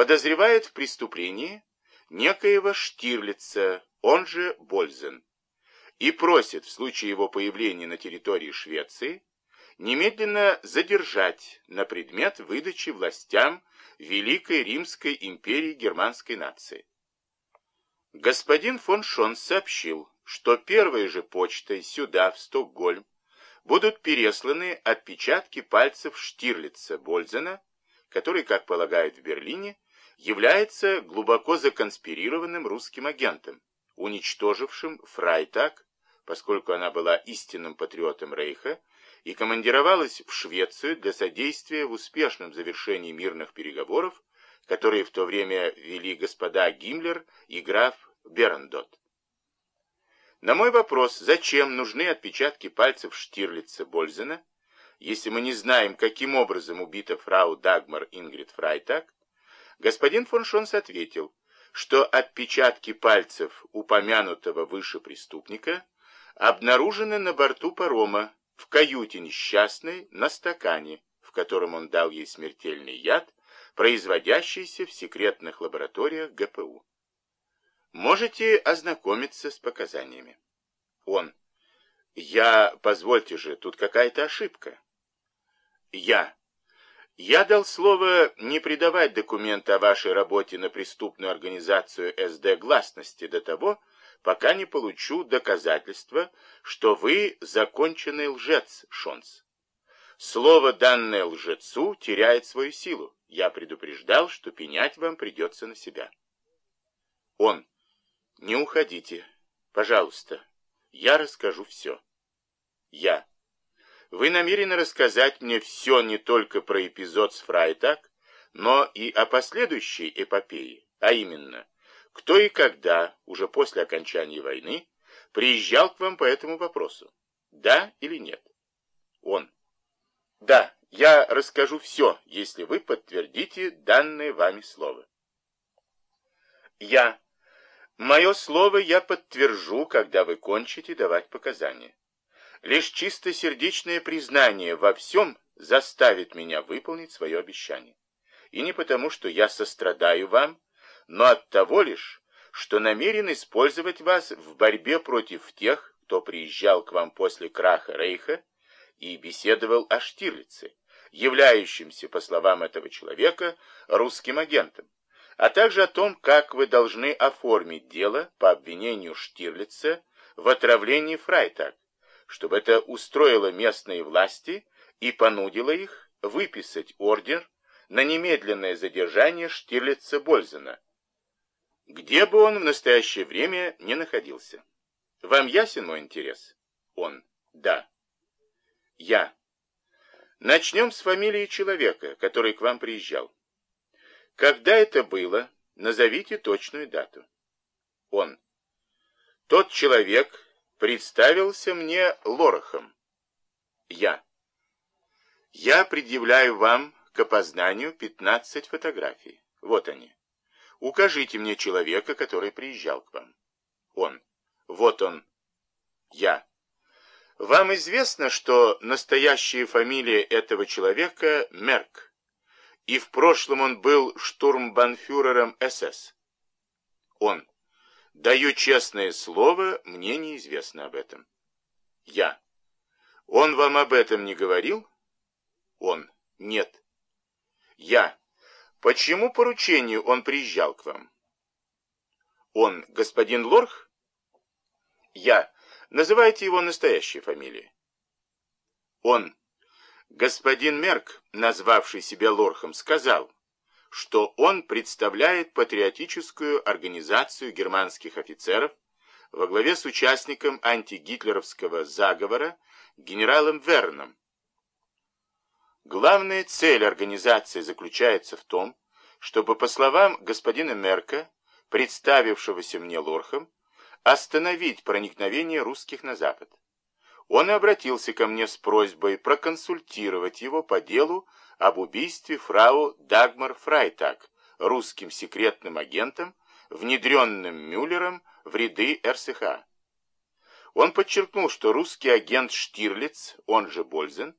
подозревает в преступлении некоего Штирлица, он же Бользен, и просит в случае его появления на территории Швеции немедленно задержать на предмет выдачи властям Великой Римской империи германской нации. Господин фон Шон сообщил, что первой же почтой сюда, в Стокгольм, будут пересланы отпечатки пальцев Штирлица Бользена, который, как полагают в Берлине, является глубоко законспирированным русским агентом, уничтожившим Фрайтаг, поскольку она была истинным патриотом Рейха, и командировалась в Швецию для содействия в успешном завершении мирных переговоров, которые в то время вели господа Гиммлер и граф Берендот. На мой вопрос, зачем нужны отпечатки пальцев Штирлица Бользена, если мы не знаем, каким образом убита фрау Дагмар Ингрид Фрайтаг, господин фон Шонс ответил, что отпечатки пальцев упомянутого выше преступника обнаружены на борту парома в каюте несчастной на стакане, в котором он дал ей смертельный яд, производящийся в секретных лабораториях ГПУ. Можете ознакомиться с показаниями. Он. Я, позвольте же, тут какая-то ошибка. Я. Я дал слово не придавать документа о вашей работе на преступную организацию СД гласности до того, пока не получу доказательства, что вы законченный лжец, Шонс. Слово, данное лжецу, теряет свою силу. Я предупреждал, что пенять вам придется на себя. Он. Не уходите. Пожалуйста. Я расскажу все. Я. Вы намерены рассказать мне все не только про эпизод с Фрайтак, но и о последующей эпопее, а именно, кто и когда, уже после окончания войны, приезжал к вам по этому вопросу. Да или нет? Он. Да, я расскажу все, если вы подтвердите данное вами слово. Я. Мое слово я подтвержу, когда вы кончите давать показания. Лишь чистосердечное признание во всем заставит меня выполнить свое обещание. И не потому, что я сострадаю вам, но от того лишь, что намерен использовать вас в борьбе против тех, кто приезжал к вам после краха Рейха и беседовал о Штирлице, являющемся, по словам этого человека, русским агентом а также о том, как вы должны оформить дело по обвинению Штирлица в отравлении Фрайтаг, чтобы это устроило местные власти и понудило их выписать ордер на немедленное задержание Штирлица-Бользена, где бы он в настоящее время не находился. Вам ясен мой интерес? Он. Да. Я. Начнем с фамилии человека, который к вам приезжал. Когда это было? Назовите точную дату. Он. Тот человек представился мне Лорохом. Я. Я предъявляю вам к опознанию 15 фотографий. Вот они. Укажите мне человека, который приезжал к вам. Он. Вот он. Я. Вам известно, что настоящая фамилия этого человека Мерк? и в прошлом он был штурмбанфюрером СС. Он. Даю честное слово, мне неизвестно об этом. Я. Он вам об этом не говорил? Он. Нет. Я. Почему поручению он приезжал к вам? Он. Господин Лорх? Я. Называйте его настоящей фамилией. Он. Господин Мерк, назвавший себя Лорхом, сказал, что он представляет патриотическую организацию германских офицеров во главе с участником антигитлеровского заговора генералом Верном. Главная цель организации заключается в том, чтобы, по словам господина Мерка, представившегося мне Лорхом, остановить проникновение русских на Запад он и обратился ко мне с просьбой проконсультировать его по делу об убийстве фрау Дагмар Фрайтаг, русским секретным агентом, внедренным Мюллером в ряды РСХ. Он подчеркнул, что русский агент Штирлиц, он же Бользен,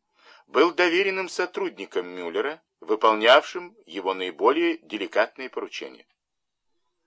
был доверенным сотрудником Мюллера, выполнявшим его наиболее деликатные поручения.